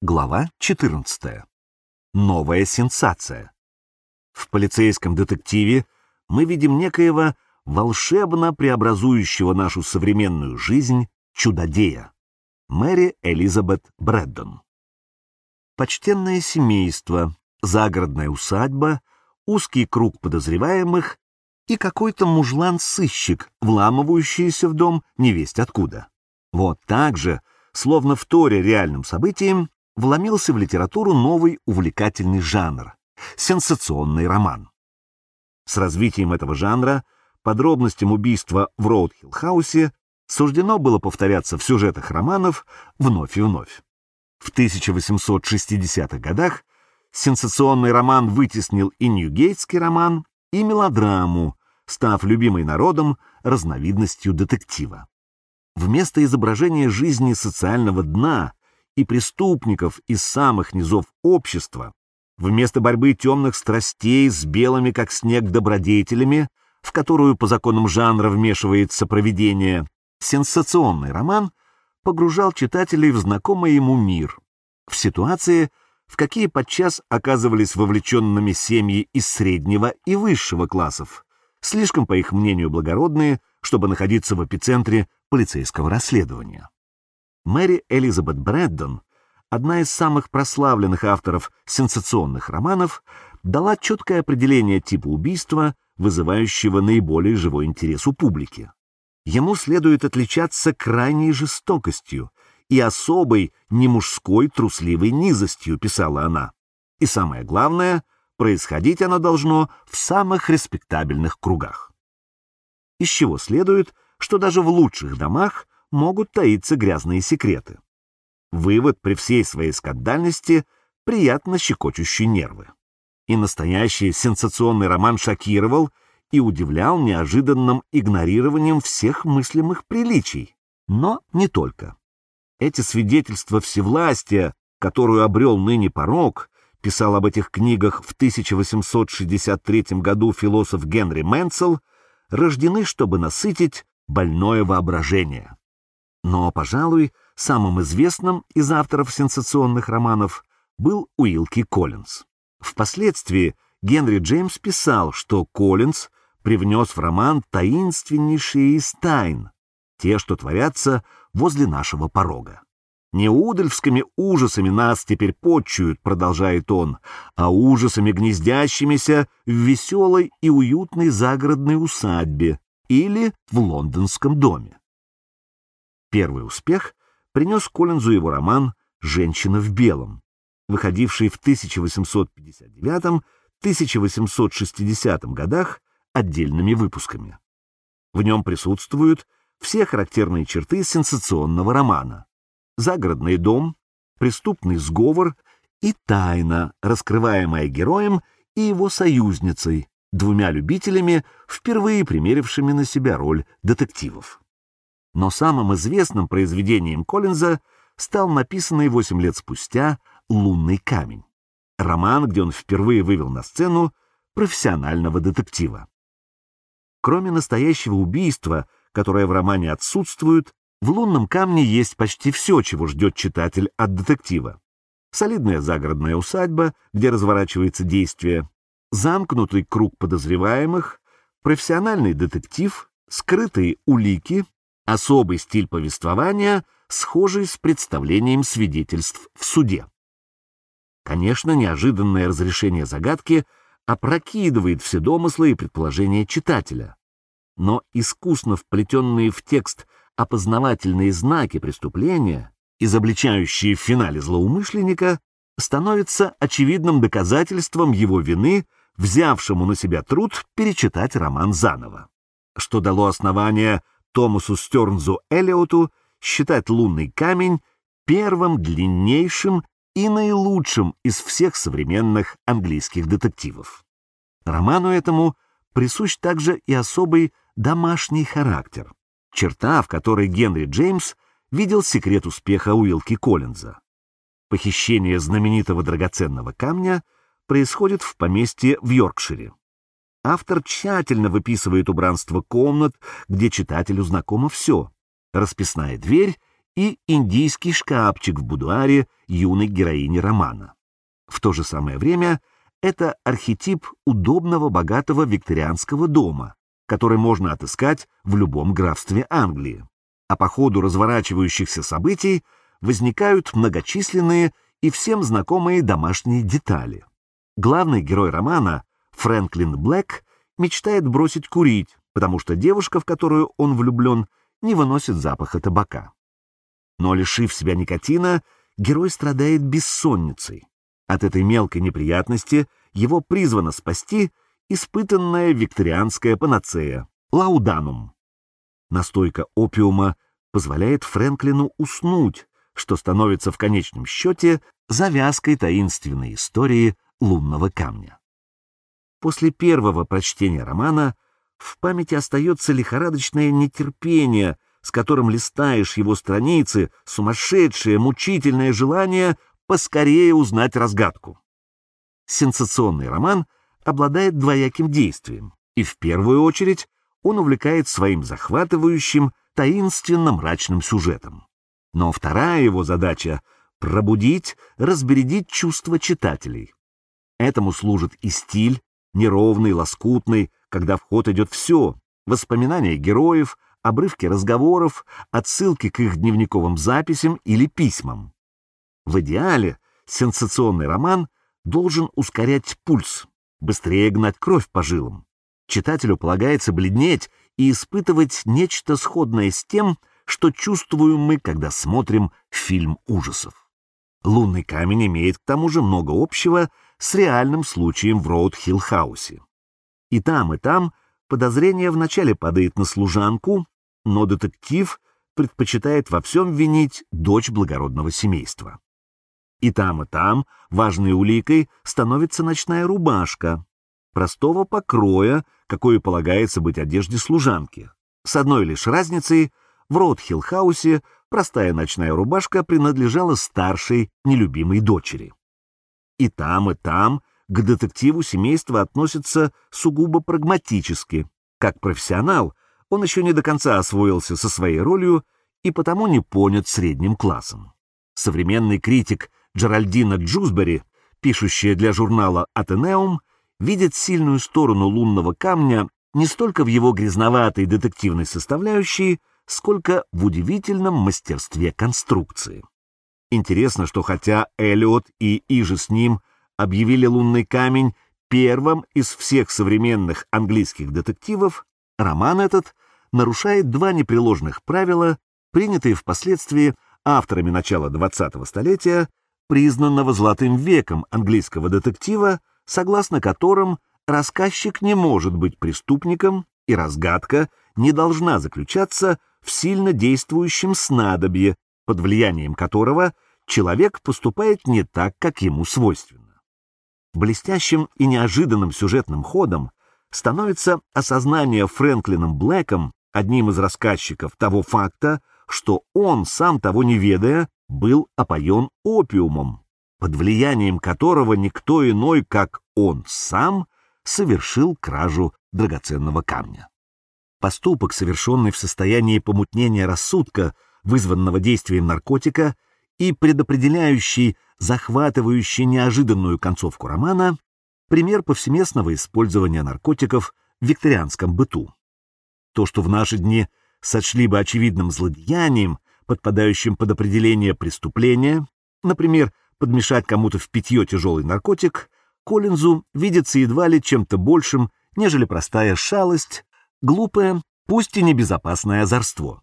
Глава 14. Новая сенсация. В полицейском детективе мы видим некоего волшебно преобразующего нашу современную жизнь чудодея. Мэри Элизабет Брэддон. Почтенное семейство, загородная усадьба, узкий круг подозреваемых и какой-то мужлан-сыщик, вламывающийся в дом невесть откуда. Вот так же, словно вторя реальным событиям, вломился в литературу новый увлекательный жанр — сенсационный роман. С развитием этого жанра подробностям убийства в Роудхилл-хаусе суждено было повторяться в сюжетах романов вновь и вновь. В 1860-х годах сенсационный роман вытеснил и ньюгейтский роман, и мелодраму, став любимой народом разновидностью детектива. Вместо изображения жизни социального дна и преступников из самых низов общества, вместо борьбы темных страстей с белыми, как снег, добродетелями, в которую по законам жанра вмешивается проведение, сенсационный роман погружал читателей в знакомый ему мир, в ситуации, в какие подчас оказывались вовлеченными семьи из среднего и высшего классов, слишком, по их мнению, благородные, чтобы находиться в эпицентре полицейского расследования. Мэри Элизабет Брэддон, одна из самых прославленных авторов сенсационных романов, дала четкое определение типа убийства, вызывающего наиболее живой интерес у публики. Ему следует отличаться крайней жестокостью и особой немужской трусливой низостью, писала она. И самое главное, происходить оно должно в самых респектабельных кругах. Из чего следует, что даже в лучших домах могут таиться грязные секреты. Вывод при всей своей скандальности приятно щекочущий нервы. И настоящий сенсационный роман шокировал и удивлял неожиданным игнорированием всех мыслимых приличий. Но не только. Эти свидетельства всевластия, которую обрел ныне порог, писал об этих книгах в 1863 году философ Генри Менцел, рождены, чтобы насытить больное воображение. Но, пожалуй, самым известным из авторов сенсационных романов был Уилки Коллинз. Впоследствии Генри Джеймс писал, что Коллинз привнес в роман таинственнейшие из тайн, те, что творятся возле нашего порога. Не удальскими ужасами нас теперь почуют, продолжает он, а ужасами гнездящимися в веселой и уютной загородной усадьбе или в лондонском доме. Первый успех принес Коллинзу его роман «Женщина в белом», выходивший в 1859-1860 годах отдельными выпусками. В нем присутствуют все характерные черты сенсационного романа. Загородный дом, преступный сговор и тайна, раскрываемая героем и его союзницей, двумя любителями, впервые примерившими на себя роль детективов но самым известным произведением Коллинза стал написанный восемь лет спустя «Лунный камень», роман, где он впервые вывел на сцену профессионального детектива. Кроме настоящего убийства, которое в романе отсутствует, в «Лунном камне» есть почти все, чего ждет читатель от детектива. Солидная загородная усадьба, где разворачивается действие, замкнутый круг подозреваемых, профессиональный детектив, скрытые улики, особый стиль повествования, схожий с представлением свидетельств в суде. Конечно, неожиданное разрешение загадки опрокидывает все домыслы и предположения читателя, но искусно вплетенные в текст опознавательные знаки преступления, изобличающие в финале злоумышленника, становятся очевидным доказательством его вины, взявшему на себя труд перечитать роман заново, что дало основание Томасу Стернзу Эллиоту считать лунный камень первым длиннейшим и наилучшим из всех современных английских детективов. Роману этому присущ также и особый домашний характер, черта, в которой Генри Джеймс видел секрет успеха Уилки Коллинза. Похищение знаменитого драгоценного камня происходит в поместье в Йоркшире автор тщательно выписывает убранство комнат, где читателю знакомо все. Расписная дверь и индийский шкафчик в будуаре юной героини романа. В то же самое время это архетип удобного богатого викторианского дома, который можно отыскать в любом графстве Англии. А по ходу разворачивающихся событий возникают многочисленные и всем знакомые домашние детали. Главный герой романа, Фрэнклин Блэк, мечтает бросить курить, потому что девушка, в которую он влюблен, не выносит запаха табака. Но, лишив себя никотина, герой страдает бессонницей. От этой мелкой неприятности его призвано спасти испытанная викторианская панацея — лауданум. Настойка опиума позволяет Фрэнклину уснуть, что становится в конечном счете завязкой таинственной истории лунного камня. После первого прочтения романа в памяти остается лихорадочное нетерпение, с которым листаешь его страницы, сумасшедшее, мучительное желание поскорее узнать разгадку. Сенсационный роман обладает двояким действием, и в первую очередь он увлекает своим захватывающим, таинственно-мрачным сюжетом. Но вторая его задача — пробудить, разбередить чувства читателей. Этому служит и стиль, неровный, лоскутный, когда в ход идет все — воспоминания героев, обрывки разговоров, отсылки к их дневниковым записям или письмам. В идеале сенсационный роман должен ускорять пульс, быстрее гнать кровь по жилам. Читателю полагается бледнеть и испытывать нечто сходное с тем, что чувствуем мы, когда смотрим фильм ужасов. «Лунный камень» имеет к тому же много общего с реальным случаем в Роуд-Хилл-хаусе. И там, и там подозрение вначале падает на служанку, но детектив предпочитает во всем винить дочь благородного семейства. И там, и там важной уликой становится ночная рубашка, простого покроя, какой полагается быть одежде служанки. С одной лишь разницей, в Ротхилл-хаусе простая ночная рубашка принадлежала старшей, нелюбимой дочери. И там, и там к детективу семейства относятся сугубо прагматически. Как профессионал, он еще не до конца освоился со своей ролью и потому не понят средним классом. Современный критик Джеральдина Джузбери, пишущая для журнала «Атенеум», видит сильную сторону лунного камня не столько в его грязноватой детективной составляющей, сколько в удивительном мастерстве конструкции. Интересно, что хотя Эллиот и Иже с ним объявили «Лунный камень» первым из всех современных английских детективов, роман этот нарушает два непреложных правила, принятые впоследствии авторами начала XX столетия признанного золотым веком английского детектива, согласно которым рассказчик не может быть преступником и разгадка не должна заключаться в сильно действующем снадобье, под влиянием которого человек поступает не так, как ему свойственно. Блестящим и неожиданным сюжетным ходом становится осознание Фрэнклином Блэком, одним из рассказчиков того факта, что он, сам того не ведая, был опоен опиумом, под влиянием которого никто иной, как он сам, совершил кражу драгоценного камня. Поступок, совершенный в состоянии помутнения рассудка, вызванного действием наркотика, и предопределяющий, захватывающий неожиданную концовку романа, пример повсеместного использования наркотиков в викторианском быту. То, что в наши дни сочли бы очевидным злодеянием, подпадающим под определение преступления, например, подмешать кому-то в питье тяжелый наркотик, Коллинзу видится едва ли чем-то большим, нежели простая шалость, глупое, пусть и небезопасное озорство.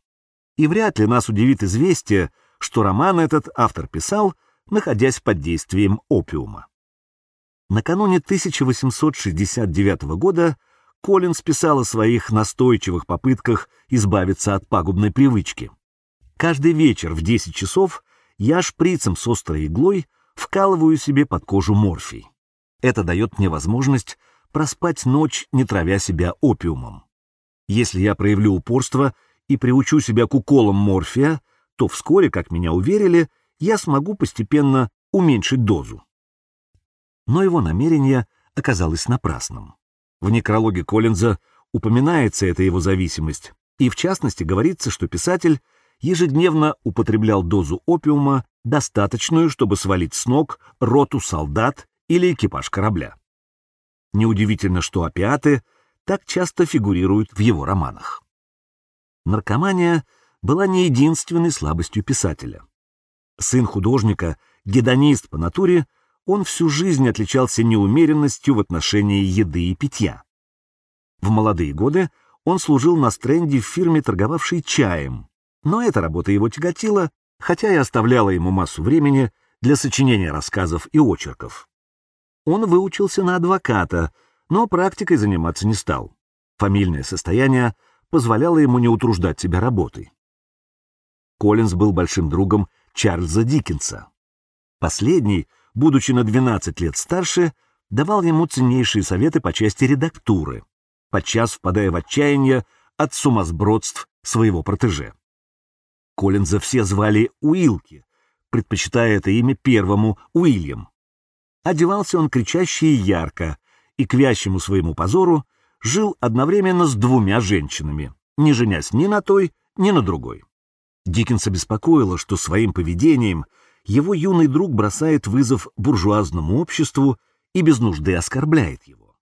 И вряд ли нас удивит известие, что роман этот автор писал, находясь под действием опиума. Накануне 1869 года Коллинз писал о своих настойчивых попытках избавиться от пагубной привычки. Каждый вечер в 10 часов я шприцем с острой иглой вкалываю себе под кожу морфий. Это дает мне возможность проспать ночь, не травя себя опиумом. Если я проявлю упорство и приучу себя к уколам морфия, то вскоре, как меня уверили, я смогу постепенно уменьшить дозу. Но его намерение оказалось напрасным. В некрологе Коллинза упоминается эта его зависимость, и в частности говорится, что писатель ежедневно употреблял дозу опиума, достаточную, чтобы свалить с ног роту солдат или экипаж корабля. Неудивительно, что опиаты так часто фигурируют в его романах. Наркомания была не единственной слабостью писателя. Сын художника, гедонист по натуре, он всю жизнь отличался неумеренностью в отношении еды и питья. В молодые годы он служил на стренде в фирме, торговавшей чаем, но эта работа его тяготила, хотя и оставляла ему массу времени для сочинения рассказов и очерков. Он выучился на адвоката, но практикой заниматься не стал. Фамильное состояние позволяло ему не утруждать себя работой. Коллинз был большим другом Чарльза Диккенса. Последний, будучи на 12 лет старше, давал ему ценнейшие советы по части редактуры, подчас впадая в отчаяние от сумасбродств своего протеже. Коллинза все звали Уилки, предпочитая это имя первому Уильям. Одевался он кричаще и ярко, и к вящему своему позору жил одновременно с двумя женщинами, не женясь ни на той, ни на другой. Диккенса беспокоило, что своим поведением его юный друг бросает вызов буржуазному обществу и без нужды оскорбляет его.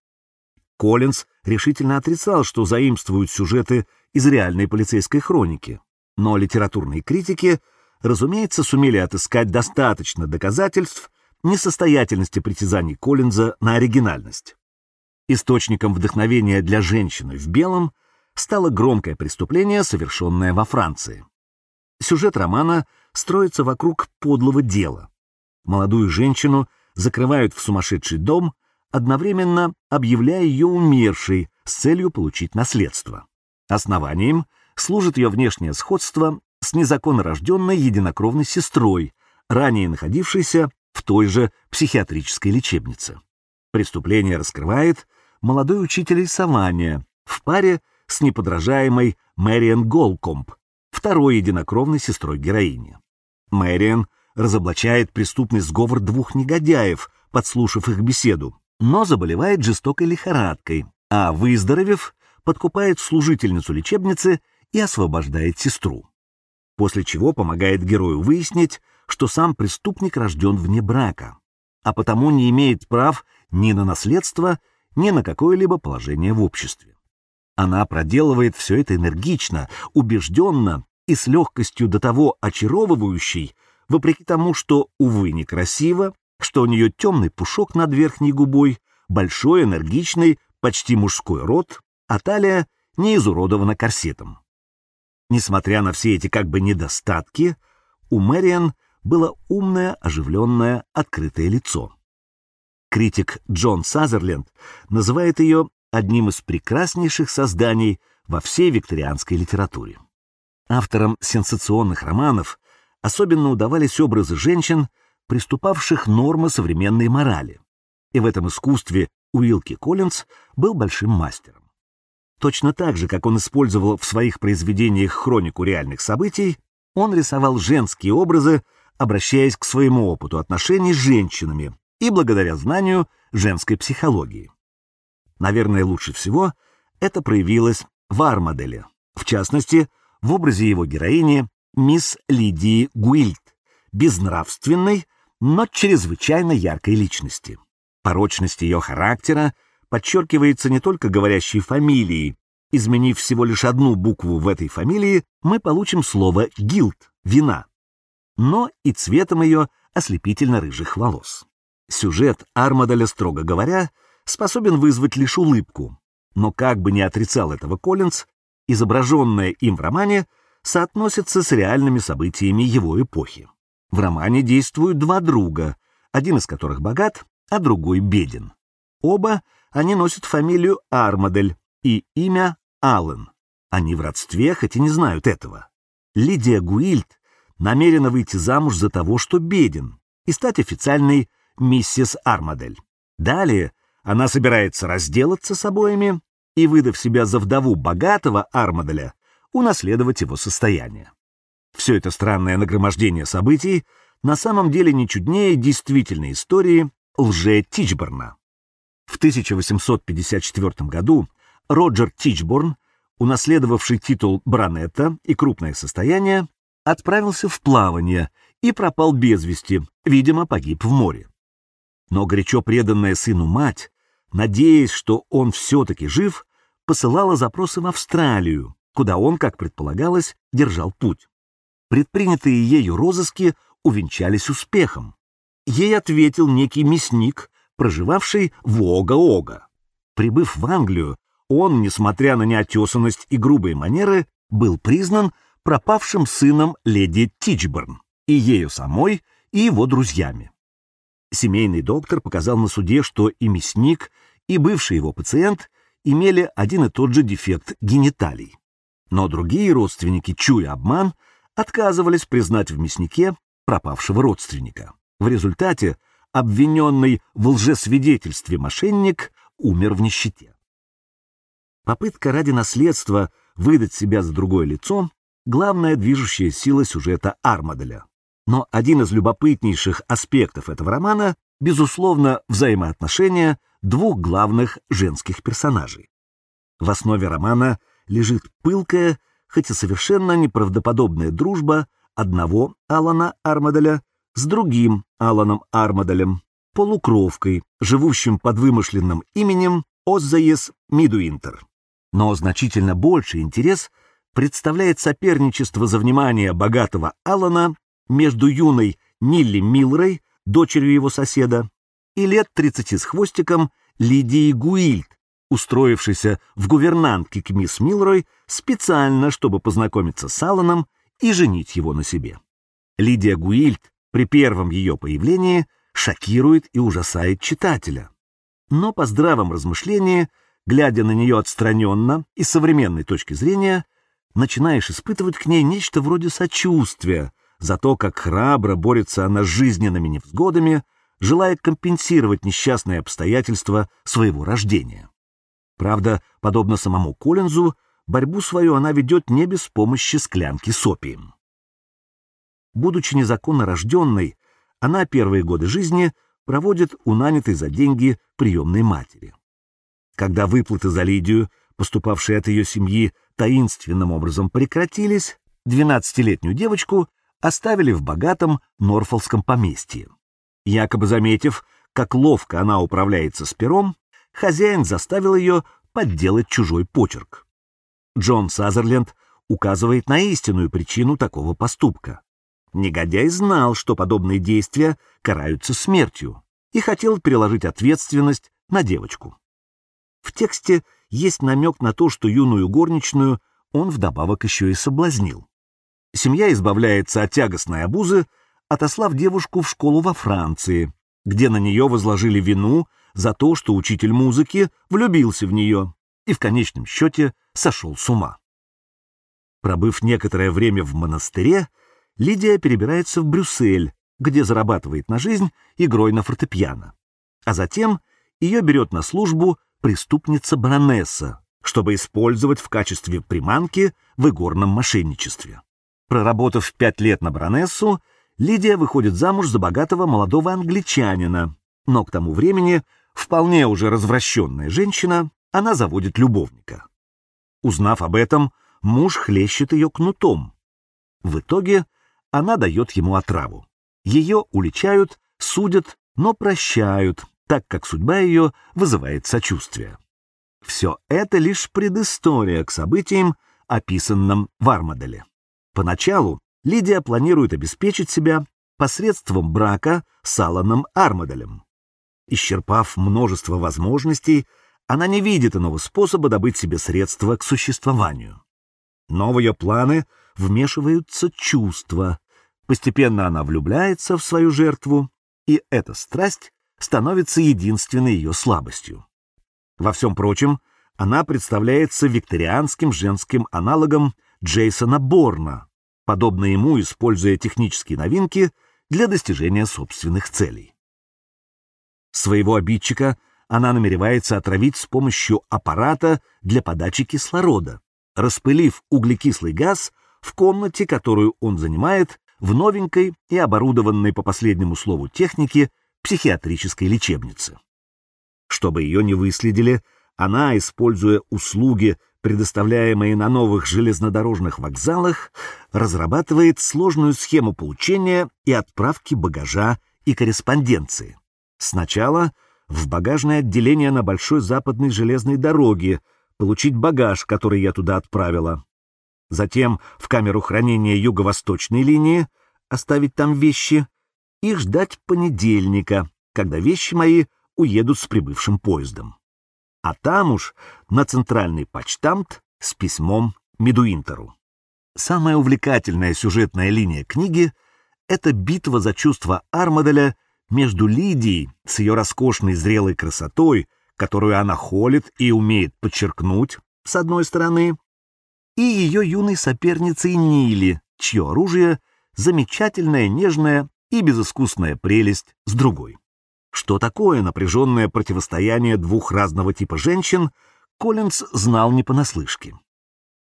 Коллинз решительно отрицал, что заимствуют сюжеты из реальной полицейской хроники, но литературные критики, разумеется, сумели отыскать достаточно доказательств несостоятельности притязаний Коллинза на оригинальность. Источником вдохновения для женщины в белом стало громкое преступление, совершенное во Франции. Сюжет романа строится вокруг подлого дела. Молодую женщину закрывают в сумасшедший дом, одновременно объявляя ее умершей с целью получить наследство. Основанием служит ее внешнее сходство с незаконно рожденной единокровной сестрой, ранее находившейся в той же психиатрической лечебнице. Преступление раскрывает молодой учитель рисования в паре с неподражаемой Мэриан Голкомп, второй единокровной сестрой героини. Мэриан разоблачает преступный сговор двух негодяев, подслушав их беседу, но заболевает жестокой лихорадкой, а, выздоровев, подкупает служительницу лечебницы и освобождает сестру. После чего помогает герою выяснить, что сам преступник рожден вне брака, а потому не имеет прав ни на наследство, ни на какое-либо положение в обществе. Она проделывает все это энергично, убежденно и с легкостью до того очаровывающей, вопреки тому, что, увы, некрасиво, что у нее темный пушок над верхней губой, большой, энергичный, почти мужской рот, а талия не изуродована корсетом. Несмотря на все эти как бы недостатки, у Мэриан было умное, оживленное, открытое лицо. Критик Джон Сазерленд называет ее одним из прекраснейших созданий во всей викторианской литературе. Авторам сенсационных романов особенно удавались образы женщин, приступавших нормы современной морали. И в этом искусстве Уилки Коллинз был большим мастером. Точно так же, как он использовал в своих произведениях хронику реальных событий, он рисовал женские образы, обращаясь к своему опыту отношений с женщинами и благодаря знанию женской психологии. Наверное, лучше всего это проявилось в Армаделе, в частности, в образе его героини мисс Лидии Гуильд, безнравственной, но чрезвычайно яркой личности. Порочность ее характера подчеркивается не только говорящей фамилией. Изменив всего лишь одну букву в этой фамилии, мы получим слово «гилд» — «вина», но и цветом ее ослепительно-рыжих волос. Сюжет Армадаля, строго говоря, способен вызвать лишь улыбку, но как бы ни отрицал этого Коллинз, изображенное им в романе соотносится с реальными событиями его эпохи. В романе действуют два друга, один из которых богат, а другой беден. Оба они носят фамилию Армадель и имя Аллен. Они в родстве, хоть и не знают этого. Лидия Гуильд намерена выйти замуж за того, что беден, и стать официальной миссис Армадель. Далее она собирается разделаться с обоими и, выдав себя за вдову богатого Армаделя, унаследовать его состояние. Все это странное нагромождение событий на самом деле не чуднее действительной истории лже Тичборна. В 1854 году Роджер Тичборн, унаследовавший титул баронета и крупное состояние, отправился в плавание и пропал без вести, видимо, погиб в море. Но горячо преданная сыну мать, надеясь, что он все-таки жив, посылала запросы в Австралию, куда он, как предполагалось, держал путь. Предпринятые ею розыски увенчались успехом. Ей ответил некий мясник, проживавший в Ога-Ога. Прибыв в Англию, он, несмотря на неотесанность и грубые манеры, был признан пропавшим сыном леди Тичборн, и ею самой, и его друзьями. Семейный доктор показал на суде, что и мясник, и бывший его пациент имели один и тот же дефект гениталий. Но другие родственники, чуя обман, отказывались признать в мяснике пропавшего родственника. В результате обвиненный в лжесвидетельстве мошенник умер в нищете. Попытка ради наследства выдать себя за другое лицо — главная движущая сила сюжета Армаделя. Но один из любопытнейших аспектов этого романа — безусловно, взаимоотношения двух главных женских персонажей. В основе романа лежит пылкая, хоть и совершенно неправдоподобная дружба одного Алана Армаделя с другим Аланом Армаделем, полукровкой, живущим под вымышленным именем Оззаес Мидуинтер. Но значительно больший интерес представляет соперничество за внимание богатого Алана между юной Нилли Милрой, дочерью его соседа, и лет 30 с хвостиком Лидии Гуильд, устроившейся в гувернантке к мисс Милрой специально, чтобы познакомиться с Алланом и женить его на себе. Лидия Гуильд при первом ее появлении шокирует и ужасает читателя. Но по здравом размышлении, глядя на нее отстраненно и современной точки зрения, начинаешь испытывать к ней нечто вроде сочувствия за то, как храбро борется она с жизненными невзгодами, желая компенсировать несчастные обстоятельства своего рождения. Правда, подобно самому Коллинзу, борьбу свою она ведет не без помощи склянки с опием. Будучи незаконно рожденной, она первые годы жизни проводит у нанятой за деньги приемной матери. Когда выплаты за Лидию, поступавшие от ее семьи, таинственным образом прекратились, 12-летнюю девочку оставили в богатом Норфолском поместье. Якобы заметив, как ловко она управляется с пером, хозяин заставил ее подделать чужой почерк. Джон Сазерленд указывает на истинную причину такого поступка. Негодяй знал, что подобные действия караются смертью, и хотел переложить ответственность на девочку. В тексте есть намек на то, что юную горничную он вдобавок еще и соблазнил. Семья избавляется от тягостной обузы, отослав девушку в школу во Франции, где на нее возложили вину за то, что учитель музыки влюбился в нее и в конечном счете сошел с ума. Пробыв некоторое время в монастыре, Лидия перебирается в Брюссель, где зарабатывает на жизнь игрой на фортепиано. А затем ее берет на службу преступница баронесса, чтобы использовать в качестве приманки в игорном мошенничестве. Проработав пять лет на баронессу, Лидия выходит замуж за богатого молодого англичанина, но к тому времени вполне уже развращенная женщина, она заводит любовника. Узнав об этом, муж хлещет ее кнутом. В итоге она дает ему отраву. Ее уличают, судят, но прощают, так как судьба ее вызывает сочувствие. Все это лишь предыстория к событиям, описанным в Армаделе. Поначалу Лидия планирует обеспечить себя посредством брака с Аланом Армаделем. Исчерпав множество возможностей, она не видит иного способа добыть себе средства к существованию. Но в ее планы вмешиваются чувства, Постепенно она влюбляется в свою жертву, и эта страсть становится единственной ее слабостью. Во всем прочем, она представляется викторианским женским аналогом Джейсона Борна, подобно ему используя технические новинки для достижения собственных целей. Своего обидчика она намеревается отравить с помощью аппарата для подачи кислорода, распылив углекислый газ в комнате, которую он занимает в новенькой и оборудованной по последнему слову техники психиатрической лечебнице. Чтобы ее не выследили, она, используя услуги, предоставляемые на новых железнодорожных вокзалах, разрабатывает сложную схему получения и отправки багажа и корреспонденции. Сначала в багажное отделение на Большой Западной железной дороге, получить багаж, который я туда отправила. Затем в камеру хранения юго-восточной линии, оставить там вещи и ждать понедельника, когда вещи мои уедут с прибывшим поездом. А там уж на центральный почтамт с письмом Медуинтеру. Самая увлекательная сюжетная линия книги — это битва за чувство Армаделя между Лидией с ее роскошной зрелой красотой, которую она холит и умеет подчеркнуть, с одной стороны, и ее юной соперницей Нили, чье оружие — замечательная, нежная и безыскусная прелесть с другой. Что такое напряженное противостояние двух разного типа женщин, Коллинз знал не понаслышке.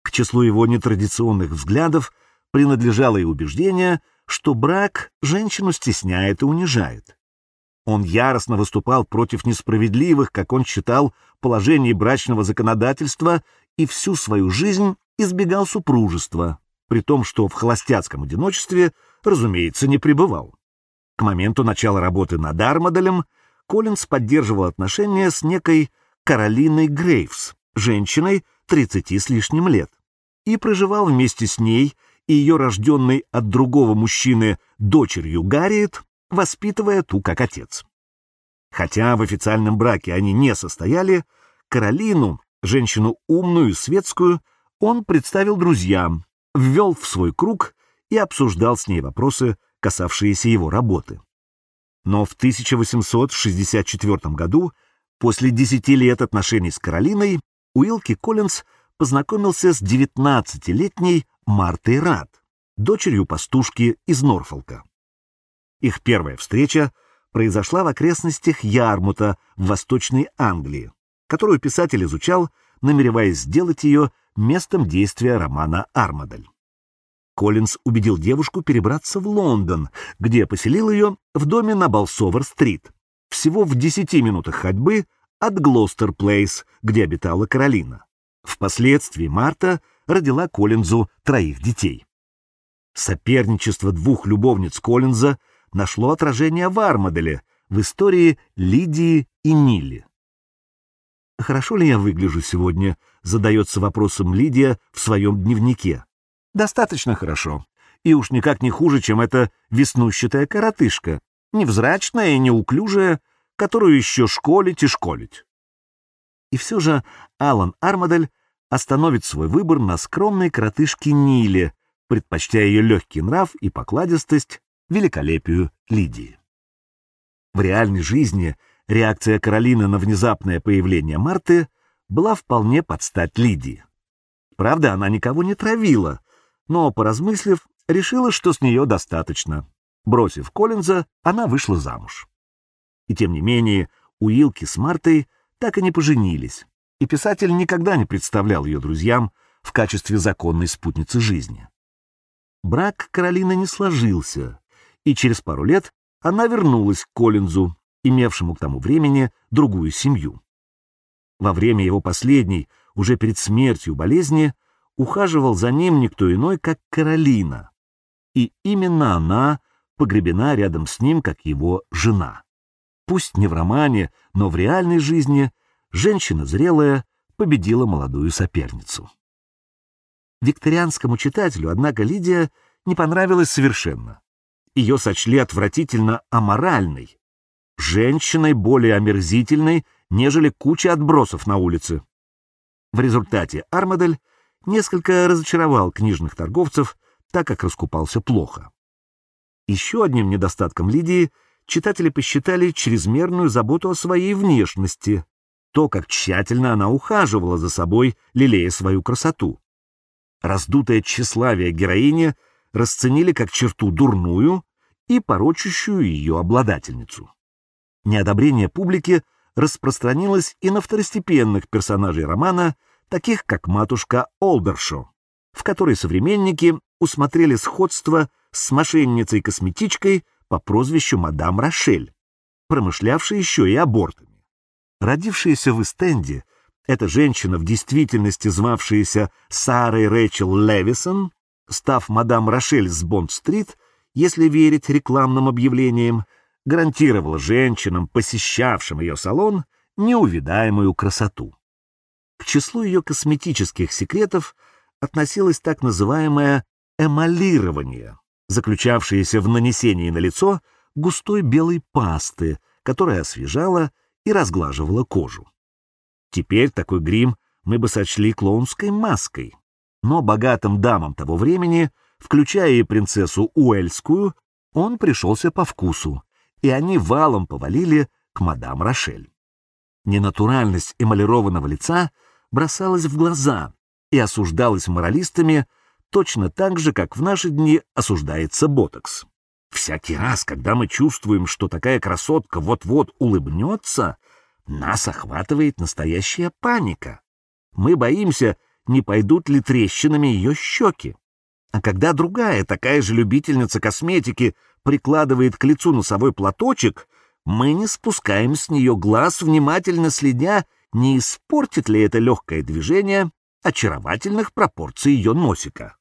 К числу его нетрадиционных взглядов принадлежало и убеждение, что брак женщину стесняет и унижает. Он яростно выступал против несправедливых, как он считал, положений брачного законодательства и всю свою жизнь избегал супружества, при том, что в холостяцком одиночестве, разумеется, не пребывал. К моменту начала работы над Армаделем Коллинз поддерживал отношения с некой Каролиной Грейвс, женщиной 30 с лишним лет, и проживал вместе с ней и ее рожденной от другого мужчины дочерью Гарриет, воспитывая ту как отец. Хотя в официальном браке они не состояли, Каролину, женщину умную и светскую, он представил друзьям, ввел в свой круг и обсуждал с ней вопросы касавшиеся его работы. Но в 1864 году, после десяти лет отношений с Каролиной, Уилки Коллинз познакомился с 19-летней Мартой Рад, дочерью пастушки из Норфолка. Их первая встреча произошла в окрестностях Ярмута в Восточной Англии, которую писатель изучал, намереваясь сделать ее местом действия романа «Армадель». Коллинз убедил девушку перебраться в Лондон, где поселил ее в доме на Балсовер-стрит, всего в десяти минутах ходьбы от Глостер-Плейс, где обитала Каролина. Впоследствии Марта родила Коллинзу троих детей. Соперничество двух любовниц Коллинза нашло отражение в Армаделе, в истории Лидии и Нилли. «Хорошо ли я выгляжу сегодня?» — задается вопросом Лидия в своем дневнике. Достаточно хорошо. И уж никак не хуже, чем эта веснущатая коротышка, невзрачная и неуклюжая, которую еще школить и школить. И все же Алан Армадель остановит свой выбор на скромной коротышке Ниле, предпочтя ее легкий нрав и покладистость великолепию Лидии. В реальной жизни реакция Каролины на внезапное появление Марты была вполне под стать Лидии. Правда, она никого не травила, но, поразмыслив, решила, что с нее достаточно. Бросив Коллинза, она вышла замуж. И тем не менее, Уилки с Мартой так и не поженились, и писатель никогда не представлял ее друзьям в качестве законной спутницы жизни. Брак Каролины не сложился, и через пару лет она вернулась к Коллинзу, имевшему к тому времени другую семью. Во время его последней, уже перед смертью болезни, ухаживал за ним никто иной, как Каролина. И именно она погребена рядом с ним, как его жена. Пусть не в романе, но в реальной жизни женщина зрелая победила молодую соперницу. Викторианскому читателю, однако, Лидия не понравилась совершенно. Ее сочли отвратительно аморальной, женщиной более омерзительной, нежели куча отбросов на улице. В результате Армадель несколько разочаровал книжных торговцев, так как раскупался плохо. Еще одним недостатком Лидии читатели посчитали чрезмерную заботу о своей внешности, то, как тщательно она ухаживала за собой, лелея свою красоту. Раздутое тщеславие героини расценили как черту дурную и порочащую ее обладательницу. Неодобрение публики распространилось и на второстепенных персонажей романа, таких как матушка Олдершо, в которой современники усмотрели сходство с мошенницей-косметичкой по прозвищу мадам Рошель, промышлявшей еще и абортами. Родившаяся в Эстенде Эта женщина, в действительности звавшаяся Сарой Рэчел Левисон, став мадам Рошель с Бонд-стрит, если верить рекламным объявлениям, гарантировала женщинам, посещавшим ее салон, неувидаемую красоту. К числу ее косметических секретов относилось так называемое эмалирование, заключавшееся в нанесении на лицо густой белой пасты, которая освежала и разглаживала кожу. Теперь такой грим мы бы сочли клоунской маской, но богатым дамам того времени, включая и принцессу Уэльскую, он пришелся по вкусу, и они валом повалили к мадам Рошель. Ненатуральность эмалированного лица бросалась в глаза и осуждалась моралистами точно так же, как в наши дни осуждается ботокс. Всякий раз, когда мы чувствуем, что такая красотка вот-вот улыбнется, нас охватывает настоящая паника. Мы боимся, не пойдут ли трещинами ее щеки. А когда другая, такая же любительница косметики, прикладывает к лицу носовой платочек, мы не спускаем с нее глаз, внимательно следя, не испортит ли это легкое движение очаровательных пропорций ее носика.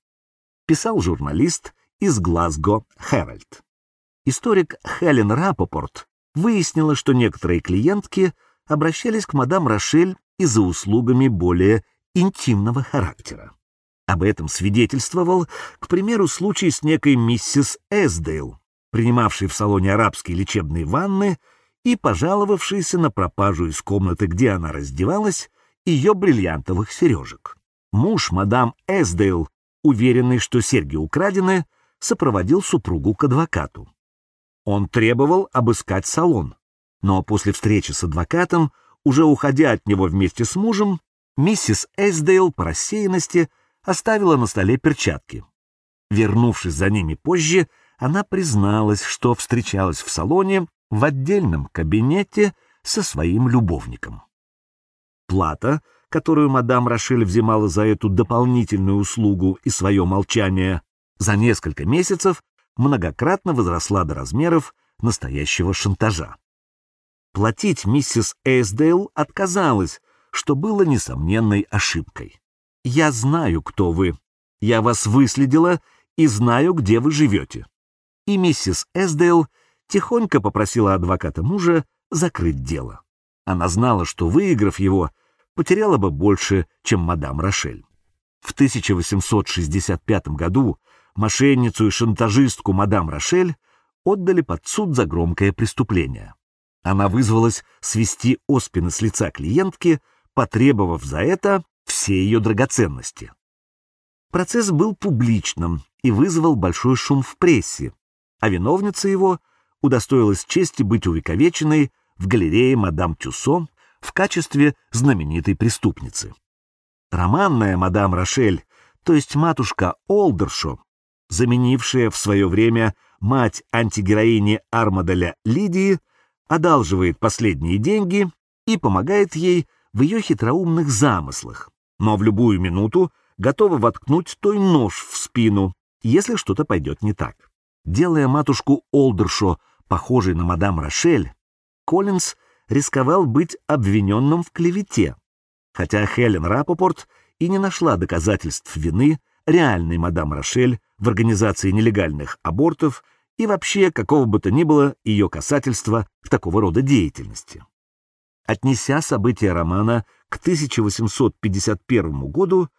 Писал журналист из Глазго Herald. Историк Хелен Рапопорт выяснила, что некоторые клиентки обращались к мадам Рошель из-за услугами более интимного характера. Об этом свидетельствовал, к примеру, случай с некой миссис Эсдейл, принимавшей в салоне арабские лечебные ванны и пожаловавшейся на пропажу из комнаты, где она раздевалась, ее бриллиантовых сережек. Муж мадам Эсдейл, уверенный, что серьги украдены, сопроводил супругу к адвокату. Он требовал обыскать салон, но после встречи с адвокатом, уже уходя от него вместе с мужем, миссис Эсдейл по рассеянности оставила на столе перчатки. Вернувшись за ними позже, она призналась, что встречалась в салоне в отдельном кабинете со своим любовником. Плата, которую мадам Рошель взимала за эту дополнительную услугу и свое молчание, за несколько месяцев многократно возросла до размеров настоящего шантажа. Платить миссис Эйсдейл отказалась, что было несомненной ошибкой. «Я знаю, кто вы. Я вас выследила и знаю, где вы живете». И миссис Эсдейл тихонько попросила адвоката мужа закрыть дело. Она знала, что, выиграв его, потеряла бы больше, чем мадам Рошель. В 1865 году мошенницу и шантажистку мадам Рошель отдали под суд за громкое преступление. Она вызвалась свести оспины с лица клиентки, потребовав за это все ее драгоценности. Процесс был публичным и вызвал большой шум в прессе, а виновница его удостоилась чести быть увековеченной в галерее мадам Тюсо в качестве знаменитой преступницы. Романная мадам Рошель, то есть матушка Олдершо, заменившая в свое время мать антигероини Армаделя Лидии, одалживает последние деньги и помогает ей в ее хитроумных замыслах, но в любую минуту готова воткнуть той нож в спину, если что-то пойдет не так. Делая матушку Олдершо похожей на мадам Рошель, Коллинз рисковал быть обвиненным в клевете, хотя Хелен Рапопорт и не нашла доказательств вины реальной мадам Рошель в организации нелегальных абортов и вообще какого бы то ни было ее касательства к такого рода деятельности. Отнеся события романа к 1851 году,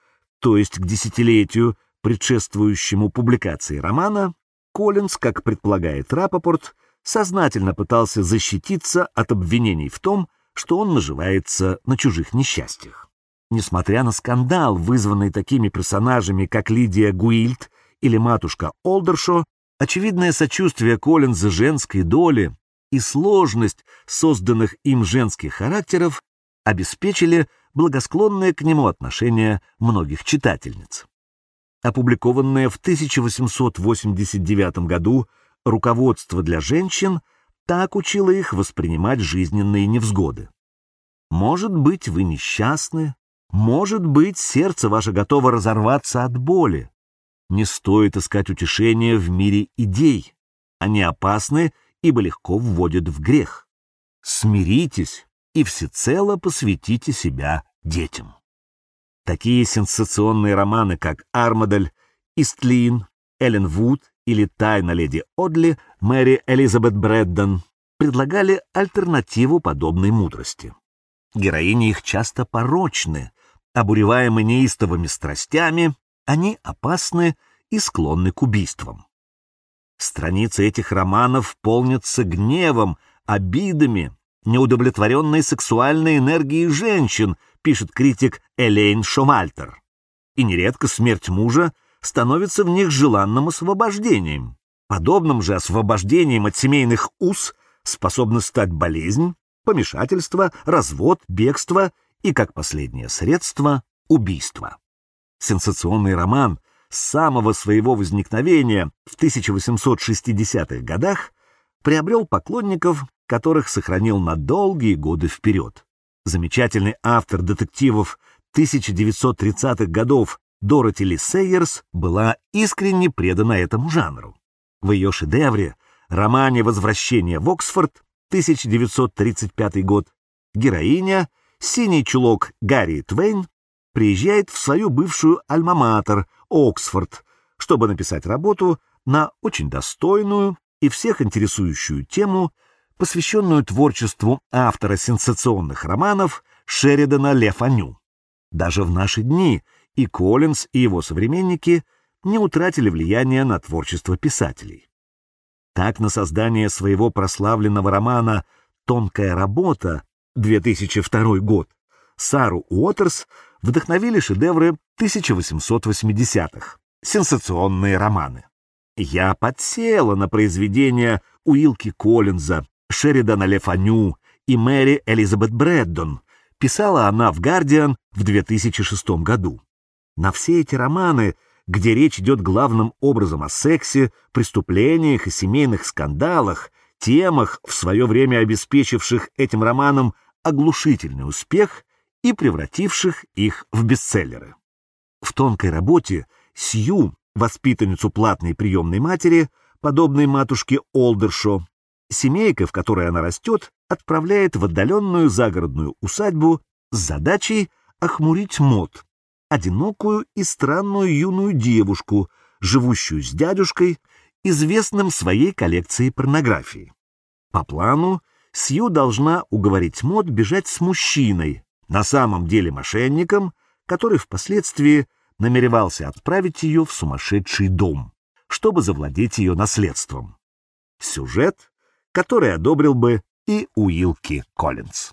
то есть к десятилетию, предшествующему публикации романа, Коллинз, как предполагает Рапопорт, сознательно пытался защититься от обвинений в том, что он наживается на чужих несчастьях. Несмотря на скандал, вызванный такими персонажами, как Лидия Гуильд или матушка Олдершо, очевидное сочувствие Коллинза женской доли и сложность созданных им женских характеров обеспечили благосклонное к нему отношение многих читательниц. Опубликованное в 1889 году руководство для женщин так учило их воспринимать жизненные невзгоды. Может быть, вы несчастны, может быть, сердце ваше готово разорваться от боли. Не стоит искать утешения в мире идей. Они опасны, ибо легко вводят в грех. Смиритесь и всецело посвятите себя детям. Такие сенсационные романы, как «Армадель», «Истлин», «Эллен Вуд» или «Тайна леди Одли» Мэри Элизабет Брэддон предлагали альтернативу подобной мудрости. Героини их часто порочны, обуреваемы неистовыми страстями, они опасны и склонны к убийствам. Страницы этих романов полнятся гневом, обидами, неудовлетворенной сексуальной энергией женщин, пишет критик Элейн Шомальтер. И нередко смерть мужа становится в них желанным освобождением. Подобным же освобождением от семейных уз способны стать болезнь, помешательство, развод, бегство и, как последнее средство, убийство. Сенсационный роман с самого своего возникновения в 1860-х годах приобрел поклонников, которых сохранил на долгие годы вперед. Замечательный автор детективов 1930-х годов Дороти Ли Сейерс была искренне предана этому жанру. В ее шедевре, романе «Возвращение в Оксфорд» 1935 год, героиня, синий чулок Гарри Твейн, приезжает в свою бывшую альма-матер, Оксфорд, чтобы написать работу на очень достойную и всех интересующую тему, посвященную творчеству автора сенсационных романов Шеридана Лефаню. Даже в наши дни и Коллинз, и его современники не утратили влияния на творчество писателей. Так на создание своего прославленного романа «Тонкая работа» 2002 год Сару Уотерс вдохновили шедевры 1880-х, сенсационные романы. Я подсела на произведения Уилки Коллинза, Шеридана Лефаню и Мэри Элизабет Брэддон, писала она в «Гардиан» в 2006 году. На все эти романы, где речь идет главным образом о сексе, преступлениях и семейных скандалах, темах, в свое время обеспечивших этим романам оглушительный успех и превративших их в бестселлеры. В тонкой работе Сью, воспитанницу платной приемной матери, подобной матушке Олдершо, семейка, в которой она растет, отправляет в отдаленную загородную усадьбу с задачей охмурить мод, одинокую и странную юную девушку, живущую с дядюшкой, известным своей коллекцией порнографии. По плану, Сью должна уговорить Мод бежать с мужчиной, на самом деле мошенником, который впоследствии намеревался отправить ее в сумасшедший дом, чтобы завладеть ее наследством. Сюжет, который одобрил бы и Уилки Коллинз.